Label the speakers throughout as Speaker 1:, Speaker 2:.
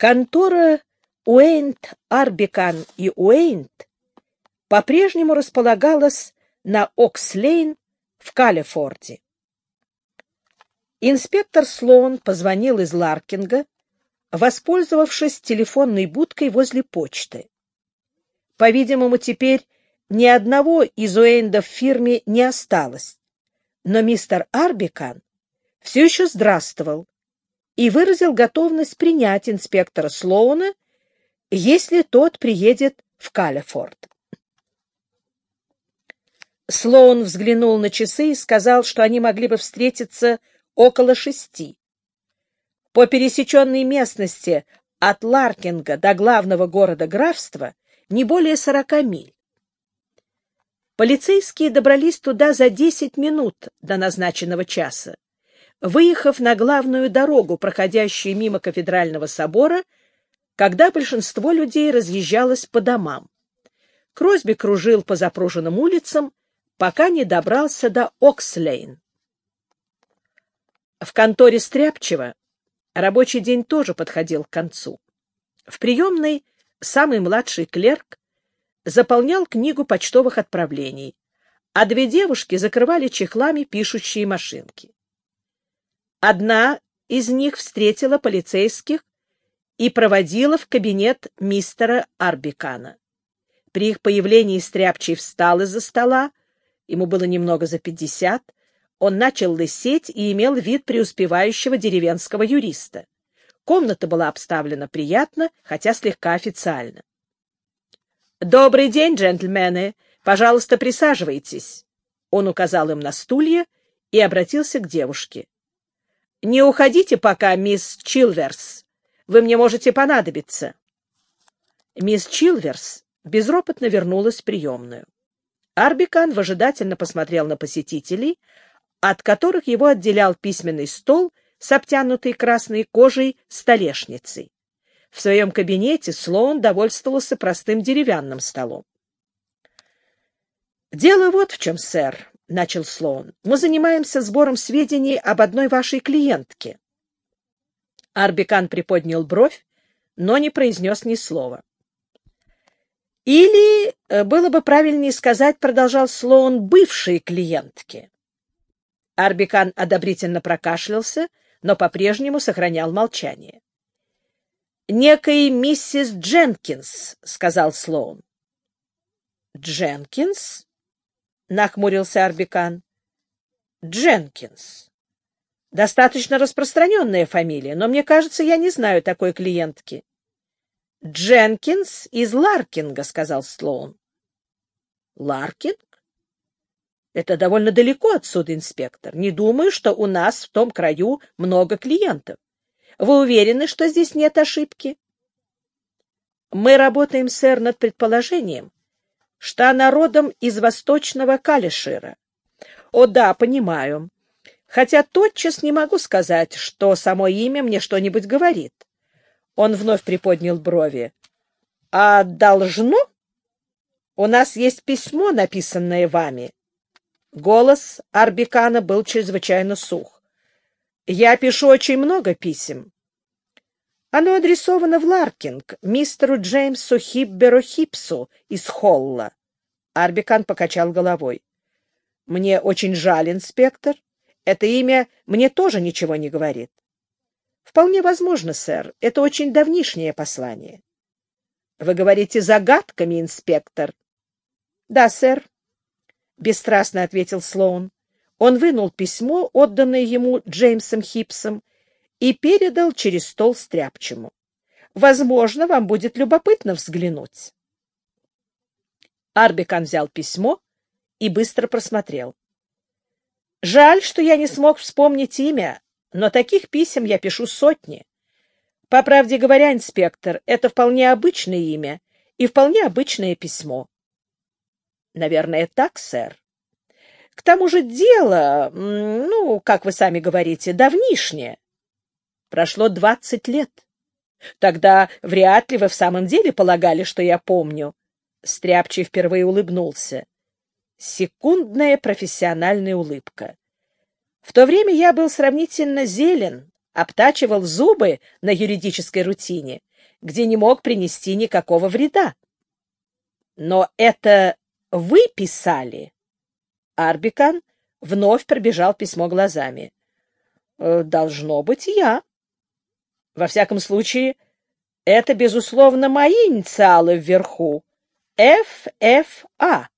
Speaker 1: Контора Уэйнт, Арбикан и Уэйнт по-прежнему располагалась на Окслейн в Калифорде. Инспектор Слоун позвонил из Ларкинга, воспользовавшись телефонной будкой возле почты. По-видимому, теперь ни одного из Уэйндов в фирме не осталось, но мистер Арбикан все еще здравствовал и выразил готовность принять инспектора Слоуна, если тот приедет в Калифорд. Слоун взглянул на часы и сказал, что они могли бы встретиться около шести. По пересеченной местности от Ларкинга до главного города графства не более сорока миль. Полицейские добрались туда за десять минут до назначенного часа, выехав на главную дорогу, проходящую мимо кафедрального собора, когда большинство людей разъезжалось по домам. Кросби кружил по запруженным улицам, пока не добрался до Окслейн. В конторе Стряпчева рабочий день тоже подходил к концу. В приемной самый младший клерк заполнял книгу почтовых отправлений, а две девушки закрывали чехлами пишущие машинки. Одна из них встретила полицейских и проводила в кабинет мистера Арбикана. При их появлении Стряпчий встал из-за стола, ему было немного за пятьдесят, он начал лысеть и имел вид преуспевающего деревенского юриста. Комната была обставлена приятно, хотя слегка официально. «Добрый день, джентльмены! Пожалуйста, присаживайтесь!» Он указал им на стулья и обратился к девушке. «Не уходите пока, мисс Чилверс. Вы мне можете понадобиться». Мисс Чилверс безропотно вернулась в приемную. Арбикан выжидательно посмотрел на посетителей, от которых его отделял письменный стол с обтянутой красной кожей столешницей. В своем кабинете Слоун довольствовался простым деревянным столом. «Дело вот в чем, сэр», — начал Слоун. «Мы занимаемся сбором сведений об одной вашей клиентке». Арбикан приподнял бровь, но не произнес ни слова. «Или, э, было бы правильнее сказать, — продолжал Слоун, — бывшей клиентке». Арбикан одобрительно прокашлялся, но по-прежнему сохранял молчание. «Некой миссис Дженкинс», — сказал Слоун. «Дженкинс?» — нахмурился Арбикан. «Дженкинс. Достаточно распространенная фамилия, но мне кажется, я не знаю такой клиентки». «Дженкинс из Ларкинга», — сказал Слоун. «Ларкинг? Это довольно далеко отсюда, инспектор. Не думаю, что у нас в том краю много клиентов. Вы уверены, что здесь нет ошибки? Мы работаем, сэр, над предположением, что она родом из восточного Калишира. О да, понимаю. Хотя тотчас не могу сказать, что само имя мне что-нибудь говорит. Он вновь приподнял брови. А должно? У нас есть письмо, написанное вами. Голос Арбикана был чрезвычайно сух. Я пишу очень много писем. Оно адресовано в Ларкинг, мистеру Джеймсу Хибберу Хипсу из Холла. Арбикан покачал головой. Мне очень жаль, инспектор. Это имя мне тоже ничего не говорит. Вполне возможно, сэр. Это очень давнишнее послание. Вы говорите загадками, инспектор? Да, сэр бесстрастно ответил Слоун. Он вынул письмо, отданное ему Джеймсом Хипсом, и передал через стол стряпчему. Возможно, вам будет любопытно взглянуть. Арбикан взял письмо и быстро просмотрел. Жаль, что я не смог вспомнить имя, но таких писем я пишу сотни. По правде говоря, инспектор, это вполне обычное имя и вполне обычное письмо. Наверное, так, сэр. К тому же дело, ну, как вы сами говорите, давнишнее. Прошло двадцать лет. Тогда вряд ли вы в самом деле полагали, что я помню. Стряпчий впервые улыбнулся. Секундная профессиональная улыбка. В то время я был сравнительно зелен, обтачивал зубы на юридической рутине, где не мог принести никакого вреда. Но это вы писали? Арбикан вновь пробежал письмо глазами. «Э, должно быть, я. Во всяком случае, это, безусловно, мои инициалы вверху. ФФА.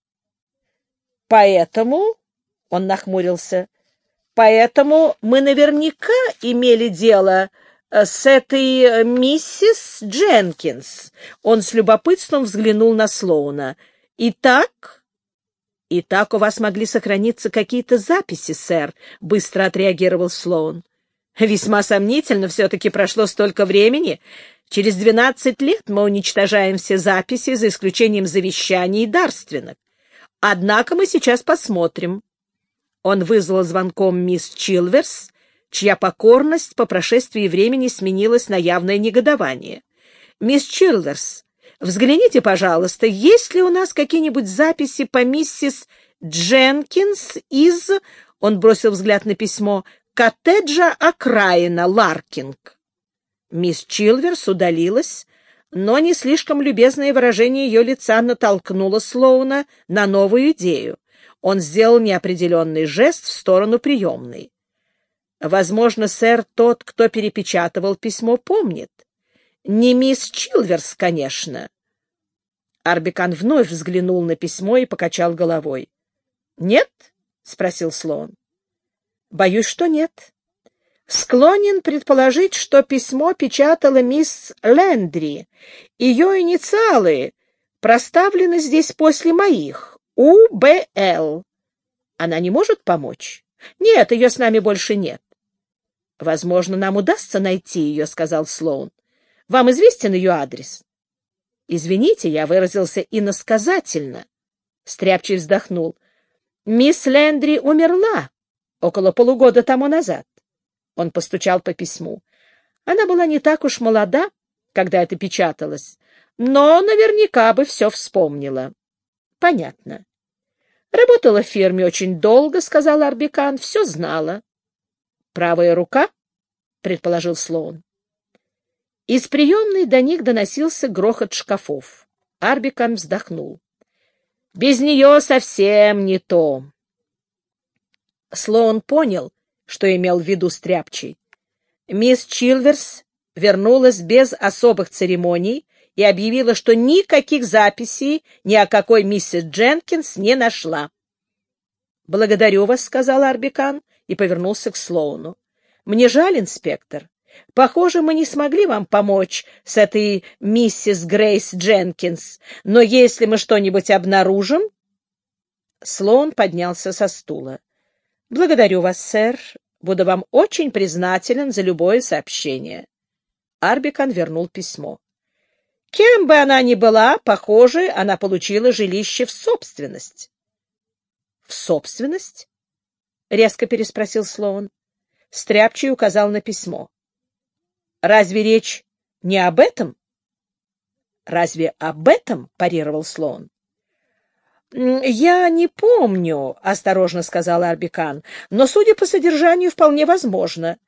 Speaker 1: Поэтому, — он нахмурился, — поэтому мы наверняка имели дело э, с этой э, миссис Дженкинс. Он с любопытством взглянул на Слоуна. Итак... «Итак, у вас могли сохраниться какие-то записи, сэр», — быстро отреагировал Слоун. «Весьма сомнительно, все-таки прошло столько времени. Через двенадцать лет мы уничтожаем все записи, за исключением завещаний и дарственных. Однако мы сейчас посмотрим». Он вызвал звонком мисс Чилверс, чья покорность по прошествии времени сменилась на явное негодование. «Мисс Чилверс, Взгляните, пожалуйста, есть ли у нас какие-нибудь записи по миссис Дженкинс из... Он бросил взгляд на письмо. «Коттеджа окраина, Ларкинг». Мисс Чилверс удалилась, но не слишком любезное выражение ее лица натолкнуло Слоуна на новую идею. Он сделал неопределенный жест в сторону приемной. Возможно, сэр, тот, кто перепечатывал письмо, помнит. Не мисс Чилверс, конечно. Арбикан вновь взглянул на письмо и покачал головой. — Нет? — спросил слон. — Боюсь, что нет. Склонен предположить, что письмо печатала мисс Лендри. Ее инициалы проставлены здесь после моих. УБЛ. Она не может помочь? Нет, ее с нами больше нет. — Возможно, нам удастся найти ее, — сказал Слоун. Вам известен ее адрес? — Извините, я выразился иносказательно. Стряпчий вздохнул. — Мисс Лендри умерла около полугода тому назад. Он постучал по письму. Она была не так уж молода, когда это печаталось, но наверняка бы все вспомнила. — Понятно. — Работала в фирме очень долго, — сказал Арбикан, — все знала. — Правая рука? — предположил Слоун. Из приемной до них доносился грохот шкафов. Арбикан вздохнул. «Без нее совсем не то». Слоун понял, что имел в виду Стряпчий. Мисс Чилверс вернулась без особых церемоний и объявила, что никаких записей ни о какой миссис Дженкинс не нашла. «Благодарю вас», — сказал Арбикан и повернулся к Слоуну. «Мне жаль, инспектор. Похоже, мы не смогли вам помочь с этой миссис Грейс Дженкинс, но если мы что-нибудь обнаружим...» Слоун поднялся со стула. «Благодарю вас, сэр. Буду вам очень признателен за любое сообщение». Арбикан вернул письмо. Кем бы она ни была, похоже, она получила жилище в собственность. — В собственность? — резко переспросил Слоун. Стряпчий указал на письмо. Разве речь не об этом? Разве об этом? парировал слон. «Я не помню», — осторожно сказал Арбикан, «но, судя по содержанию, вполне возможно.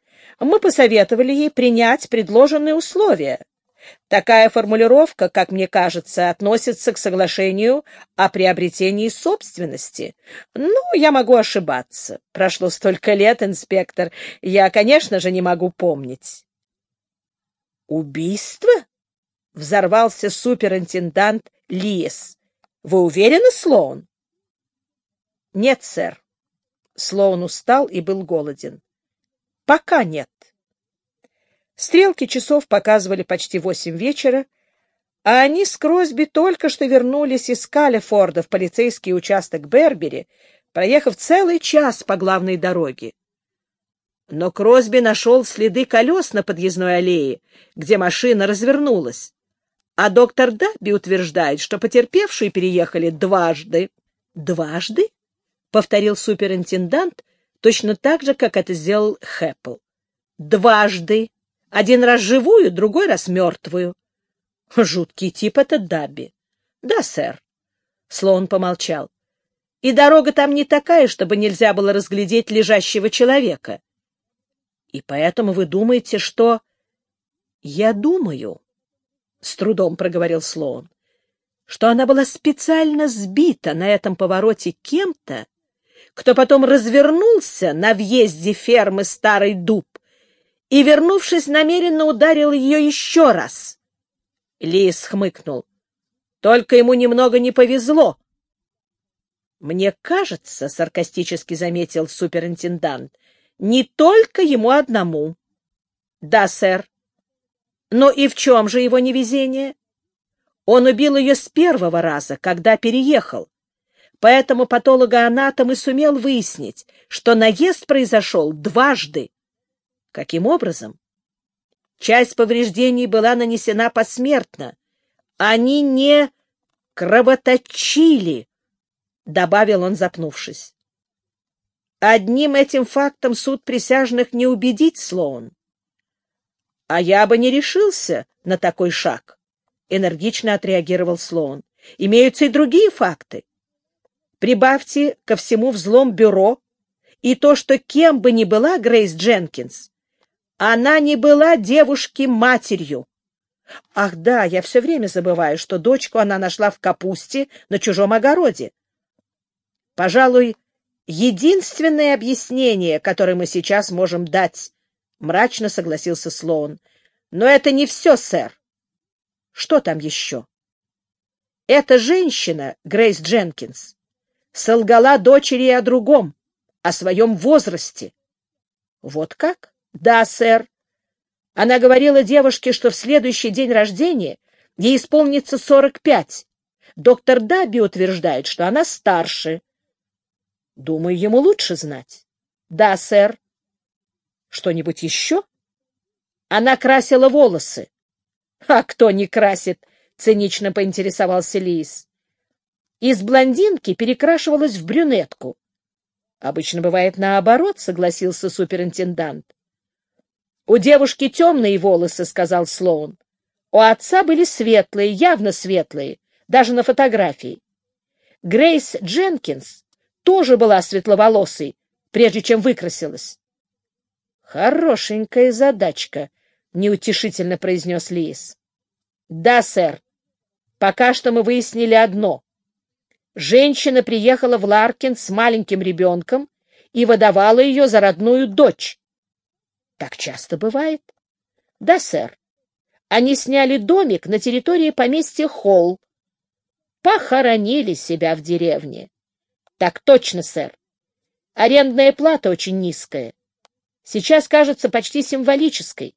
Speaker 1: Мы посоветовали ей принять предложенные условия. Такая формулировка, как мне кажется, относится к соглашению о приобретении собственности. Ну, я могу ошибаться. Прошло столько лет, инспектор, я, конечно же, не могу помнить. «Убийство?» — взорвался суперинтендант Лиес. «Вы уверены, Слоун?» «Нет, сэр». Слоун устал и был голоден. «Пока нет». Стрелки часов показывали почти восемь вечера, а они с Кросби только что вернулись из Калифорда в полицейский участок Бербери, проехав целый час по главной дороге. Но Кросби нашел следы колес на подъездной аллее, где машина развернулась. А доктор Дабби утверждает, что потерпевшие переехали дважды. «Дважды?» — повторил суперинтендант, точно так же, как это сделал Хэппл. «Дважды. Один раз живую, другой раз мертвую». «Жуткий тип этот Дабби». «Да, сэр». Слоун помолчал. «И дорога там не такая, чтобы нельзя было разглядеть лежащего человека». И поэтому вы думаете, что... Я думаю, — с трудом проговорил Слоун, — что она была специально сбита на этом повороте кем-то, кто потом развернулся на въезде фермы Старый Дуб и, вернувшись, намеренно ударил ее еще раз. Лис хмыкнул. Только ему немного не повезло. Мне кажется, — саркастически заметил суперинтендант, — не только ему одному. Да, сэр. Но и в чем же его невезение? Он убил ее с первого раза, когда переехал. Поэтому патологоанатом и сумел выяснить, что наезд произошел дважды. Каким образом? Часть повреждений была нанесена посмертно. Они не кровоточили, — добавил он, запнувшись. Одним этим фактом суд присяжных не убедить Слоун. — А я бы не решился на такой шаг, — энергично отреагировал Слоун. — Имеются и другие факты. Прибавьте ко всему взлом бюро и то, что кем бы ни была Грейс Дженкинс, она не была девушке матерью. Ах да, я все время забываю, что дочку она нашла в капусте на чужом огороде. Пожалуй, единственное объяснение, которое мы сейчас можем дать, — мрачно согласился Слоун. Но это не все, сэр. Что там еще? Эта женщина, Грейс Дженкинс, солгала дочери о другом, о своем возрасте. Вот как? Да, сэр. Она говорила девушке, что в следующий день рождения ей исполнится сорок пять. Доктор Даби утверждает, что она старше. Думаю, ему лучше знать. Да, сэр. Что-нибудь еще? Она красила волосы. А кто не красит? Цинично поинтересовался Лис. Из блондинки перекрашивалась в брюнетку. Обычно бывает наоборот, согласился суперинтендант. У девушки темные волосы, сказал Слоун. У отца были светлые, явно светлые, даже на фотографии. Грейс Дженкинс тоже была светловолосой, прежде чем выкрасилась. Хорошенькая задачка, неутешительно произнес Лис. Да, сэр. Пока что мы выяснили одно. Женщина приехала в Ларкин с маленьким ребенком и выдавала ее за родную дочь. Так часто бывает? Да, сэр. Они сняли домик на территории поместья Холл. Похоронили себя в деревне. Так точно, сэр. Арендная плата очень низкая. Сейчас кажется почти символической.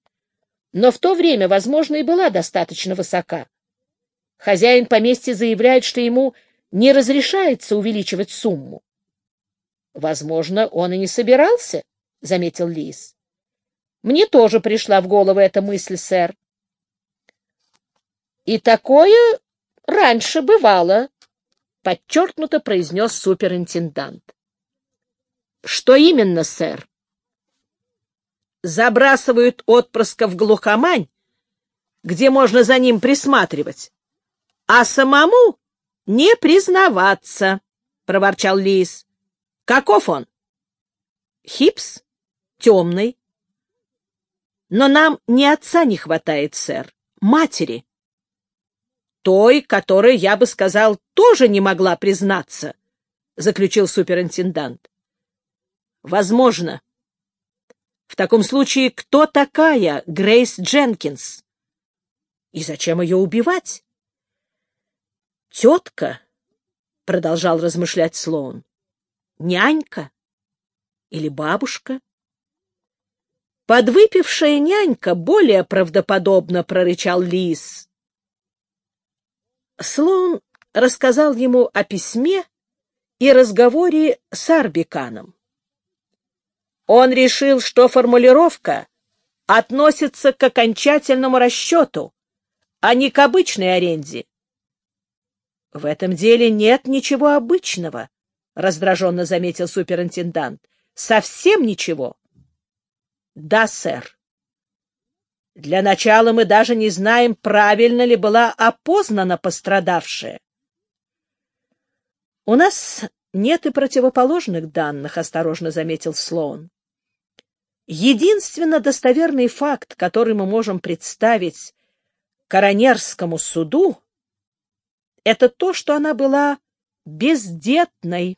Speaker 1: Но в то время, возможно, и была достаточно высока. Хозяин поместья заявляет, что ему не разрешается увеличивать сумму. Возможно, он и не собирался, — заметил Лис. Мне тоже пришла в голову эта мысль, сэр. И такое раньше бывало, подчеркнуто произнес суперинтендант. Что именно, сэр? Забрасывают отпрыска в глухомань, где можно за ним присматривать, а самому не признаваться, проворчал Лис. Каков он? Хипс? Темный, но нам не отца не хватает, сэр, матери. Той, которой, я бы сказал, тоже не могла признаться, заключил суперинтендант. Возможно. В таком случае, кто такая Грейс Дженкинс? И зачем ее убивать? Тетка, продолжал размышлять Слоун, нянька или бабушка? Подвыпившая нянька более правдоподобно прорычал лис. Слон рассказал ему о письме и разговоре с Арбиканом. Он решил, что формулировка относится к окончательному расчету, а не к обычной аренде. — В этом деле нет ничего обычного, — раздраженно заметил суперинтендант. — Совсем ничего. Да, сэр. Для начала мы даже не знаем, правильно ли была опознана пострадавшая. У нас нет и противоположных данных, осторожно заметил Слоун. Единственно достоверный факт, который мы можем представить коронерскому суду, это то, что она была бездетной.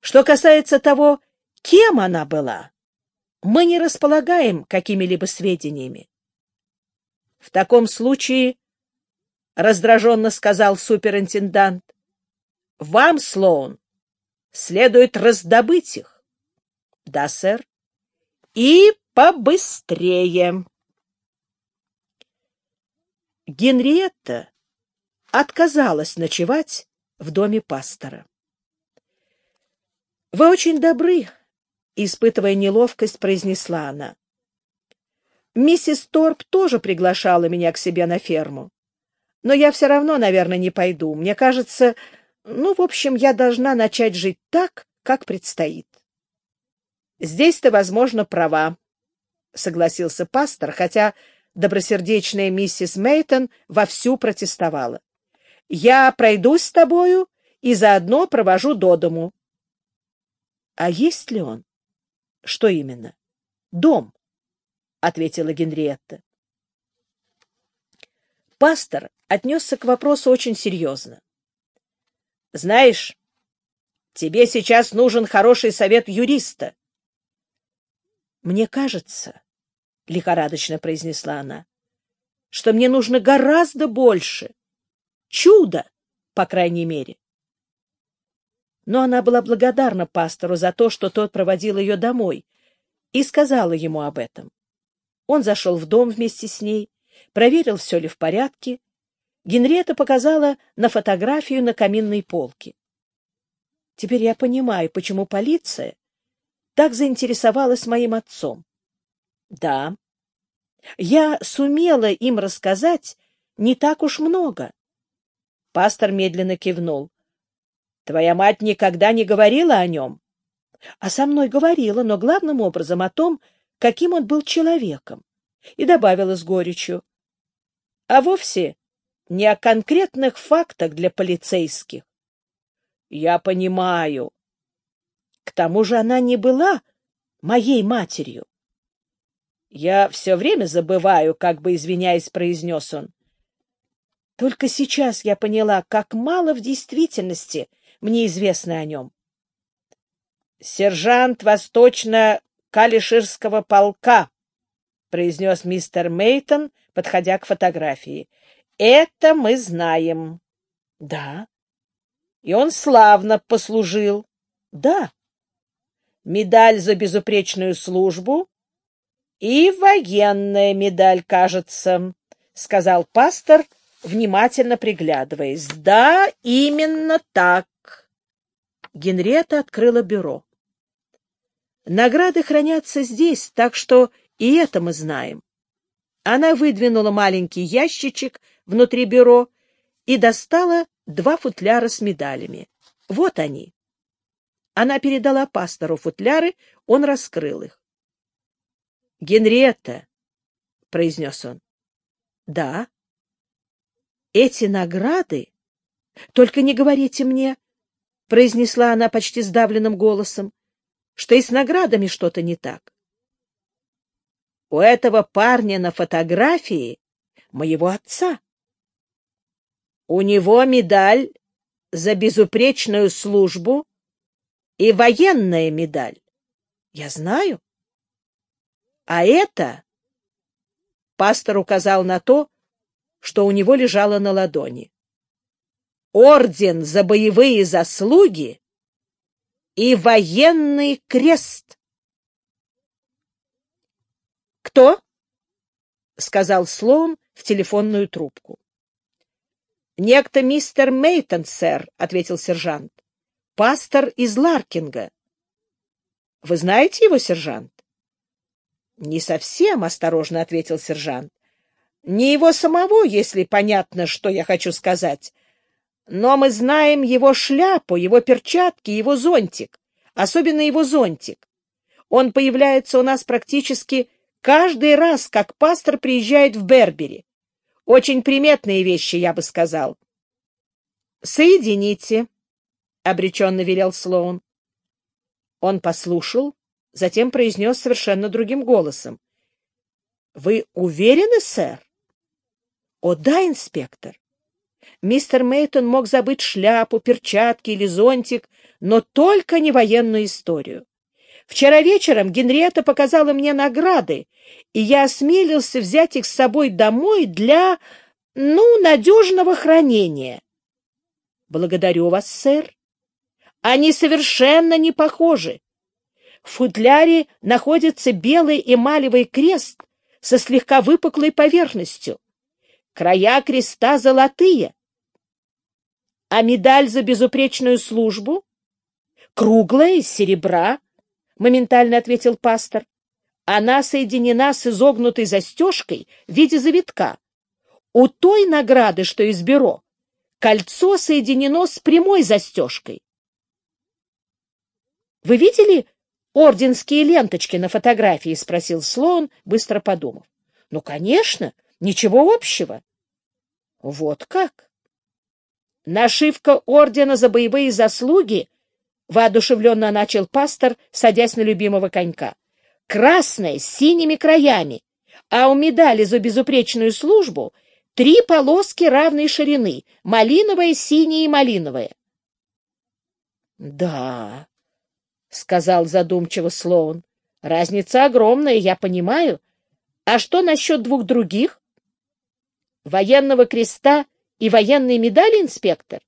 Speaker 1: Что касается того, кем она была, мы не располагаем какими-либо сведениями. В таком случае, — раздраженно сказал суперинтендант, — вам, Слоун, следует раздобыть их. — Да, сэр. — И побыстрее. Генриетта отказалась ночевать в доме пастора. — Вы очень добры, — испытывая неловкость, произнесла она. Миссис Торп тоже приглашала меня к себе на ферму. Но я все равно, наверное, не пойду. Мне кажется, ну, в общем, я должна начать жить так, как предстоит. Здесь ты, возможно, права, — согласился пастор, хотя добросердечная миссис Мейтон вовсю протестовала. — Я пройдусь с тобою и заодно провожу до дому. — А есть ли он? — Что именно? — Дом, — ответила Генриетта. Пастор отнесся к вопросу очень серьезно. — Знаешь, тебе сейчас нужен хороший совет юриста. — Мне кажется, — лихорадочно произнесла она, — что мне нужно гораздо больше. Чудо, по крайней мере. Но она была благодарна пастору за то, что тот проводил ее домой, и сказала ему об этом. Он зашел в дом вместе с ней, проверил, все ли в порядке, Генриетта показала на фотографию на каминной полке. Теперь я понимаю, почему полиция так заинтересовалась моим отцом. Да, я сумела им рассказать не так уж много. Пастор медленно кивнул. Твоя мать никогда не говорила о нем? А со мной говорила, но главным образом о том, каким он был человеком. И добавила с горечью. А вовсе не о конкретных фактах для полицейских. Я понимаю. К тому же она не была моей матерью. Я все время забываю, как бы извиняясь, произнес он. Только сейчас я поняла, как мало в действительности мне известно о нем. Сержант восточно-калиширского полка, произнес мистер Мейтон, подходя к фотографии. Это мы знаем. Да. И он славно послужил. Да. Медаль за безупречную службу и военная медаль, кажется, сказал пастор, внимательно приглядываясь. Да, именно так. Генрета открыла бюро. Награды хранятся здесь, так что и это мы знаем. Она выдвинула маленький ящичек внутри бюро и достала два футляра с медалями. Вот они. Она передала пастору футляры, он раскрыл их. — Генриетта, — произнес он. — Да. — Эти награды... Только не говорите мне, — произнесла она почти сдавленным голосом, — что и с наградами что-то не так. У этого парня на фотографии моего отца. У него медаль за безупречную службу и военная медаль. Я знаю. А это... Пастор указал на то, что у него лежало на ладони. Орден за боевые заслуги и военный крест. «Кто?» — сказал Слоун в телефонную трубку. «Некто мистер Мейтон, сэр», — ответил сержант. «Пастор из Ларкинга». «Вы знаете его, сержант?» «Не совсем», — осторожно ответил сержант. «Не его самого, если понятно, что я хочу сказать. Но мы знаем его шляпу, его перчатки, его зонтик, особенно его зонтик. Он появляется у нас практически Каждый раз, как пастор приезжает в Бербери. Очень приметные вещи, я бы сказал. — Соедините, — обреченно велел Слоун. Он послушал затем произнес совершенно другим голосом. — Вы уверены, сэр? — О, да, инспектор. Мистер Мейтон мог забыть шляпу, перчатки или зонтик, но только не военную историю. Вчера вечером Генриетта показала мне награды, и я осмелился взять их с собой домой для, ну, надежного хранения. — Благодарю вас, сэр. Они совершенно не похожи. В футляре находится белый эмалевый крест со слегка выпуклой поверхностью. Края креста золотые. А медаль за безупречную службу? Круглая, из серебра, — моментально ответил пастор. Она соединена с изогнутой застежкой в виде завитка. У той награды, что из бюро, кольцо соединено с прямой застежкой. Вы видели орденские ленточки на фотографии? — спросил Слоун, быстро подумав. — Ну, конечно, ничего общего. — Вот как? Нашивка ордена за боевые заслуги, — воодушевленно начал пастор, садясь на любимого конька, — красная, с синими краями, а у медали за безупречную службу три полоски равной ширины — малиновая, синяя и малиновая. — Да, — сказал задумчиво Слоун. — Разница огромная, я понимаю. А что насчет двух других? — Военного креста и военной медали, инспектор?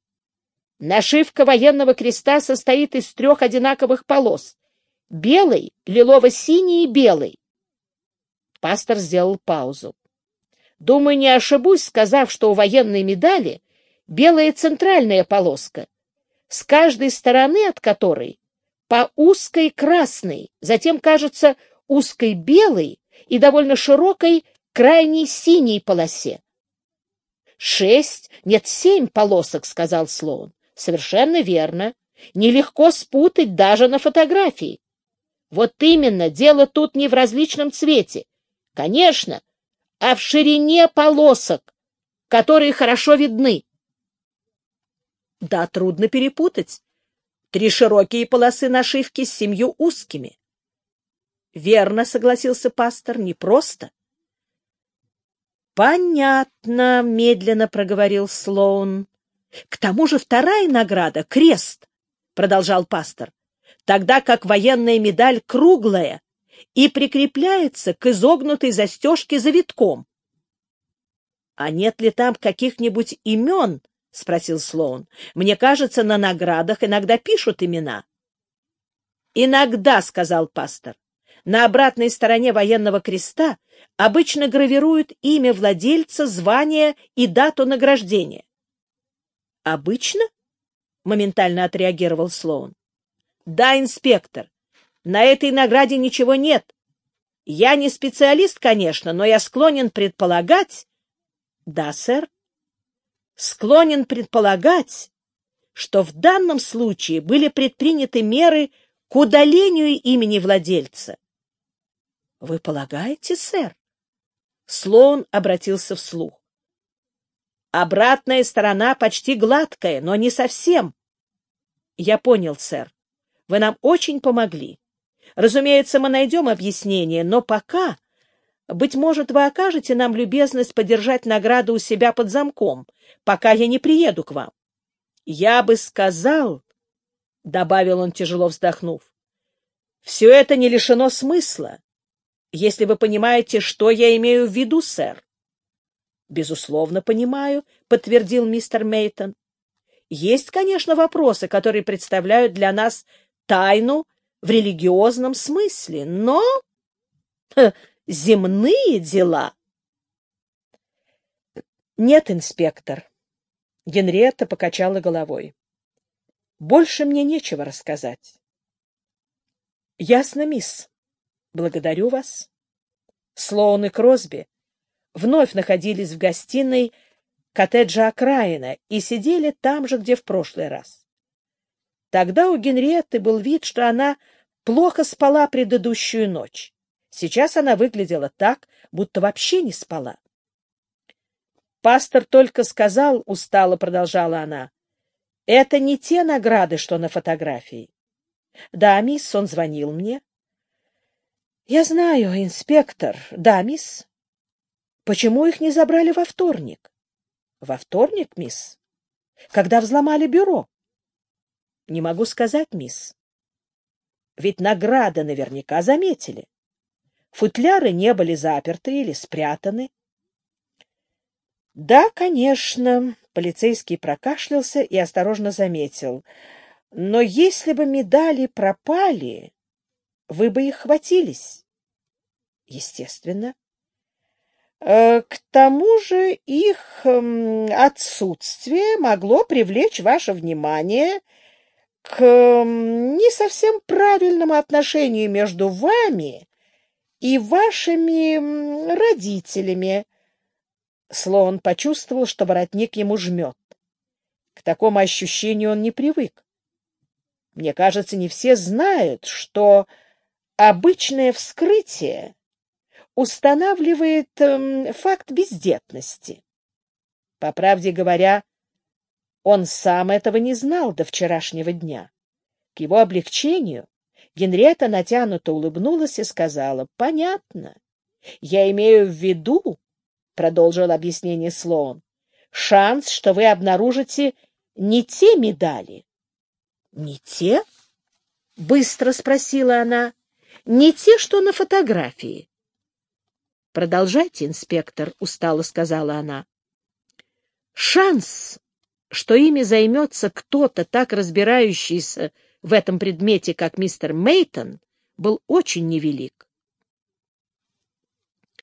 Speaker 1: Нашивка военного креста состоит из трех одинаковых полос — белый, лилово-синий и белый. Пастор сделал паузу. Думаю, не ошибусь, сказав, что у военной медали белая центральная полоска, с каждой стороны от которой по узкой красной, затем, кажется, узкой белой и довольно широкой крайней синей полосе. «Шесть, нет, семь полосок», — сказал Слоун. «Совершенно верно. Нелегко спутать даже на фотографии. Вот именно, дело тут не в различном цвете. Конечно, а в ширине полосок, которые хорошо видны. Да, трудно перепутать. Три широкие полосы нашивки с семью узкими. — Верно, — согласился пастор, — непросто. — Понятно, — медленно проговорил Слоун. — К тому же вторая награда — крест, — продолжал пастор, — тогда как военная медаль круглая и прикрепляется к изогнутой застежке завитком. — А нет ли там каких-нибудь имен, — спросил Слоун. — Мне кажется, на наградах иногда пишут имена. — Иногда, — сказал пастор. На обратной стороне военного креста обычно гравируют имя владельца, звание и дату награждения. — Обычно? — моментально отреагировал Слоун. — Да, инспектор. На этой награде ничего нет. Я не специалист, конечно, но я склонен предполагать... — Да, сэр склонен предполагать, что в данном случае были предприняты меры к удалению имени владельца. — Вы полагаете, сэр? Слоун обратился вслух. — Обратная сторона почти гладкая, но не совсем. — Я понял, сэр. Вы нам очень помогли. Разумеется, мы найдем объяснение, но пока быть может, вы окажете нам любезность подержать награду у себя под замком, пока я не приеду к вам. Я бы сказал, — добавил он, тяжело вздохнув, — все это не лишено смысла, если вы понимаете, что я имею в виду, сэр. — Безусловно, понимаю, — подтвердил мистер Мейтон. Есть, конечно, вопросы, которые представляют для нас тайну в религиозном смысле, но земные дела. Нет, инспектор. Генриетта покачала головой. Больше мне нечего рассказать. Ясно, мисс. Благодарю вас. Слоун и Кросби вновь находились в гостиной коттеджа окраина и сидели там же, где в прошлый раз. Тогда у Генриетты был вид, что она плохо спала предыдущую ночь. Сейчас она выглядела так, будто вообще не спала. Пастор только сказал, устало продолжала она, это не те награды, что на фотографии. Да, мисс, он звонил мне. Я знаю, инспектор. Да, мисс. Почему их не забрали во вторник? Во вторник, мисс? Когда взломали бюро? Не могу сказать, мисс. Ведь награды наверняка заметили. Футляры не были заперты или спрятаны. Да, конечно, полицейский прокашлялся и осторожно заметил. Но если бы медали пропали, вы бы их хватились. Естественно. Э, к тому же их отсутствие могло привлечь ваше внимание к не совсем правильному отношению между вами и вашими родителями. Слоун почувствовал, что воротник ему жмет. К такому ощущению он не привык. Мне кажется, не все знают, что обычное вскрытие устанавливает эм, факт бездетности. По правде говоря, он сам этого не знал до вчерашнего дня. К его облегчению Генриетта натянуто улыбнулась и сказала, — Понятно. Я имею в виду, — продолжил объяснение Слоун, — шанс, что вы обнаружите не те медали. — Не те? — быстро спросила она. — Не те, что на фотографии. — Продолжайте, инспектор, — устало сказала она. — Шанс, что ими займется кто-то, так разбирающийся в этом предмете, как мистер Мейтон, был очень невелик.